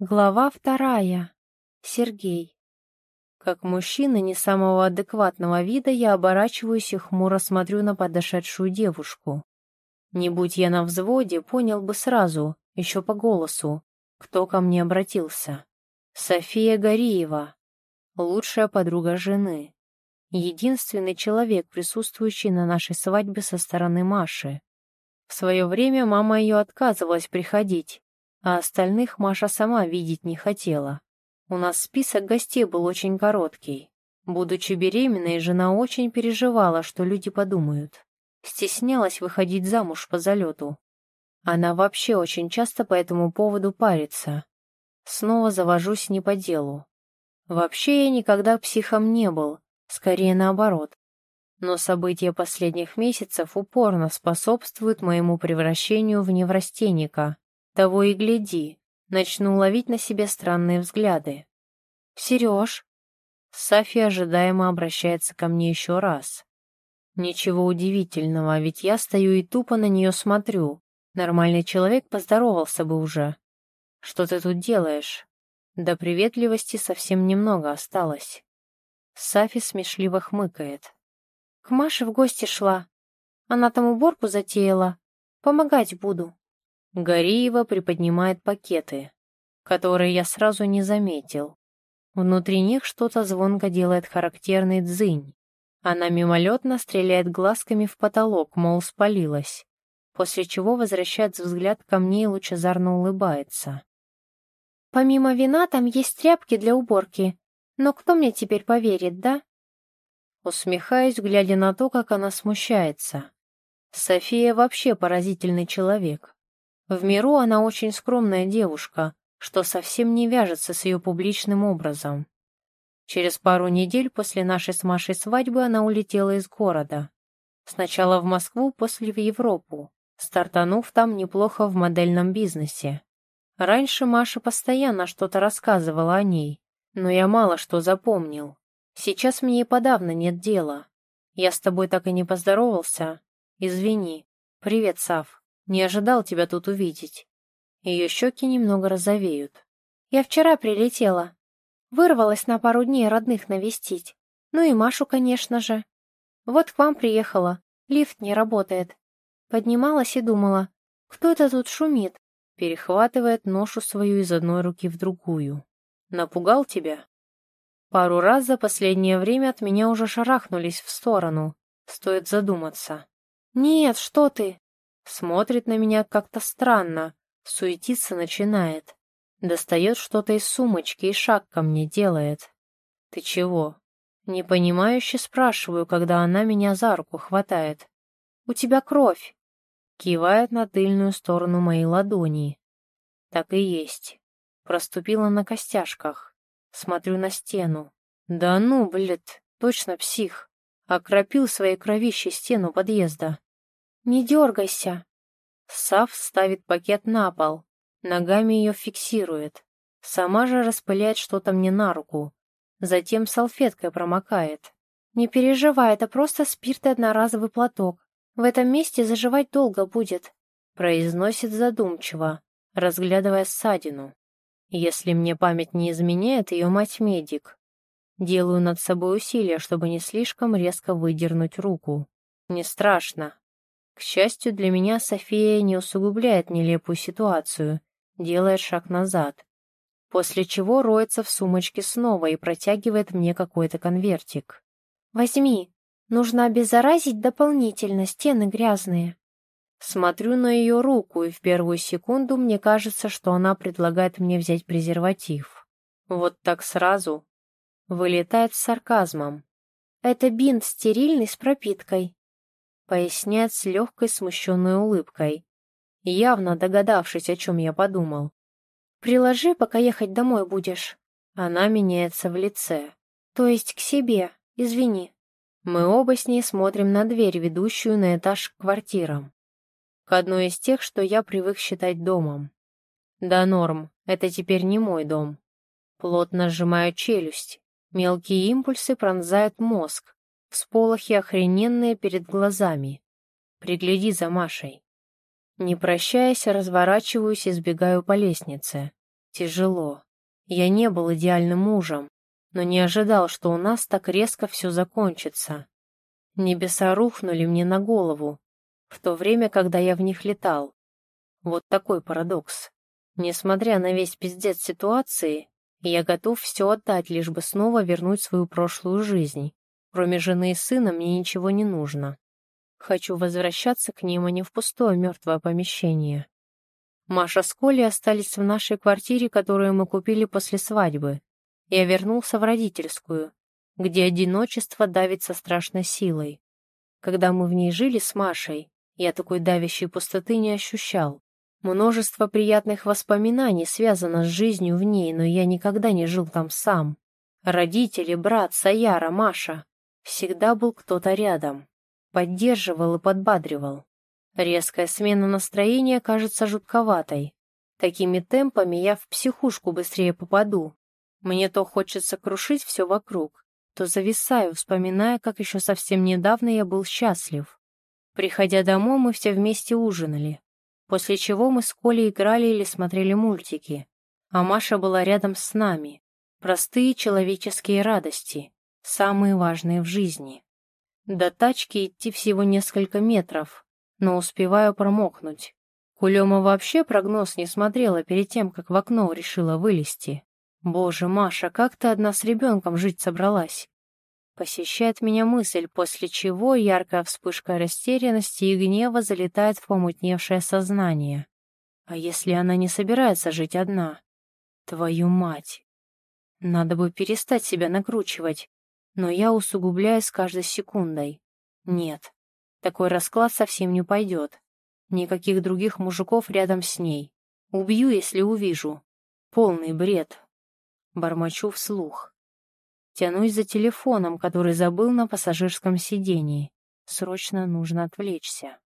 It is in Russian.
Глава вторая. Сергей. Как мужчина не самого адекватного вида, я оборачиваюсь и хмуро смотрю на подошедшую девушку. Не будь я на взводе, понял бы сразу, еще по голосу, кто ко мне обратился. София Гориева, лучшая подруга жены. Единственный человек, присутствующий на нашей свадьбе со стороны Маши. В свое время мама ее отказывалась приходить, а остальных Маша сама видеть не хотела. У нас список гостей был очень короткий. Будучи беременной, жена очень переживала, что люди подумают. Стеснялась выходить замуж по залету. Она вообще очень часто по этому поводу парится. Снова завожусь не по делу. Вообще я никогда психом не был, скорее наоборот. Но события последних месяцев упорно способствуют моему превращению в неврастенника. Того и гляди, начну ловить на себе странные взгляды. «Сереж?» Сафия ожидаемо обращается ко мне еще раз. Ничего удивительного, ведь я стою и тупо на нее смотрю. Нормальный человек поздоровался бы уже. Что ты тут делаешь? До приветливости совсем немного осталось. Сафи смешливо хмыкает. К Маше в гости шла. Она там уборку затеяла. Помогать буду. Гориева приподнимает пакеты, которые я сразу не заметил. Внутри них что-то звонко делает характерный дзынь. Она мимолетно стреляет глазками в потолок, мол, спалилась, после чего возвращает взгляд ко мне и лучезарно улыбается. «Помимо вина там есть тряпки для уборки, но кто мне теперь поверит, да?» Усмехаюсь, глядя на то, как она смущается. София вообще поразительный человек. В миру она очень скромная девушка, что совсем не вяжется с ее публичным образом. Через пару недель после нашей с Машей свадьбы она улетела из города. Сначала в Москву, после в Европу, стартанув там неплохо в модельном бизнесе. Раньше Маша постоянно что-то рассказывала о ней, но я мало что запомнил. Сейчас мне и подавно нет дела. Я с тобой так и не поздоровался. Извини. Привет, Сав. Не ожидал тебя тут увидеть. Ее щеки немного розовеют. Я вчера прилетела. Вырвалась на пару дней родных навестить. Ну и Машу, конечно же. Вот к вам приехала. Лифт не работает. Поднималась и думала, кто это тут шумит? Перехватывает ношу свою из одной руки в другую. Напугал тебя? Пару раз за последнее время от меня уже шарахнулись в сторону. Стоит задуматься. «Нет, что ты!» Смотрит на меня как-то странно, суетиться начинает. Достает что-то из сумочки и шаг ко мне делает. «Ты чего?» Непонимающе спрашиваю, когда она меня за руку хватает. «У тебя кровь!» Кивает на тыльную сторону моей ладони. Так и есть. Проступила на костяшках. Смотрю на стену. Да ну, блядь, точно псих. Окропил своей кровищей стену подъезда. «Не дергайся!» Сав ставит пакет на пол, ногами ее фиксирует. Сама же распыляет что-то мне на руку. Затем салфеткой промокает. «Не переживай, это просто спирт и одноразовый платок. В этом месте заживать долго будет», — произносит задумчиво, разглядывая ссадину. Если мне память не изменяет, ее мать медик. Делаю над собой усилия, чтобы не слишком резко выдернуть руку. Не страшно, к счастью для меня, София не усугубляет нелепую ситуацию, делает шаг назад, после чего роется в сумочке снова и протягивает мне какой-то конвертик. «Возьми, нужно обеззаразить дополнительно, стены грязные». Смотрю на ее руку, и в первую секунду мне кажется, что она предлагает мне взять презерватив. Вот так сразу. Вылетает с сарказмом. «Это бинт стерильный с пропиткой поясняет с легкой смущенной улыбкой, явно догадавшись, о чем я подумал. «Приложи, пока ехать домой будешь». Она меняется в лице. «То есть к себе, извини». Мы оба с ней смотрим на дверь, ведущую на этаж к квартирам. К одной из тех, что я привык считать домом. Да, норм, это теперь не мой дом. Плотно сжимаю челюсть. Мелкие импульсы пронзают мозг, Всполохи охрененные перед глазами. Пригляди за Машей. Не прощаясь, разворачиваюсь и сбегаю по лестнице. Тяжело. Я не был идеальным мужем, но не ожидал, что у нас так резко все закончится. Небеса рухнули мне на голову, в то время, когда я в них летал. Вот такой парадокс. Несмотря на весь пиздец ситуации, я готов все отдать, лишь бы снова вернуть свою прошлую жизнь. Кроме жены и сына мне ничего не нужно. Хочу возвращаться к ним, а не в пустое мертвое помещение. Маша с Колей остались в нашей квартире, которую мы купили после свадьбы. Я вернулся в родительскую, где одиночество давит со страшной силой. Когда мы в ней жили с Машей, я такой давящей пустоты не ощущал. Множество приятных воспоминаний связано с жизнью в ней, но я никогда не жил там сам. Родители, брат, Саяра, Маша. Всегда был кто-то рядом. Поддерживал и подбадривал. Резкая смена настроения кажется жутковатой. Такими темпами я в психушку быстрее попаду. Мне то хочется крушить все вокруг, то зависаю, вспоминая, как еще совсем недавно я был счастлив. Приходя домой, мы все вместе ужинали, после чего мы с Колей играли или смотрели мультики, а Маша была рядом с нами. Простые человеческие радости, самые важные в жизни. До тачки идти всего несколько метров, но успеваю промокнуть. Кулема вообще прогноз не смотрела перед тем, как в окно решила вылезти. Боже, Маша, как ты одна с ребенком жить собралась? Посещает меня мысль, после чего яркая вспышка растерянности и гнева залетает в помутневшее сознание. А если она не собирается жить одна? Твою мать! Надо бы перестать себя накручивать, но я усугубляю с каждой секундой. Нет, такой расклад совсем не пойдет. Никаких других мужиков рядом с ней. Убью, если увижу. Полный бред. Бормочу вслух. Тянусь за телефоном, который забыл на пассажирском сидении. Срочно нужно отвлечься.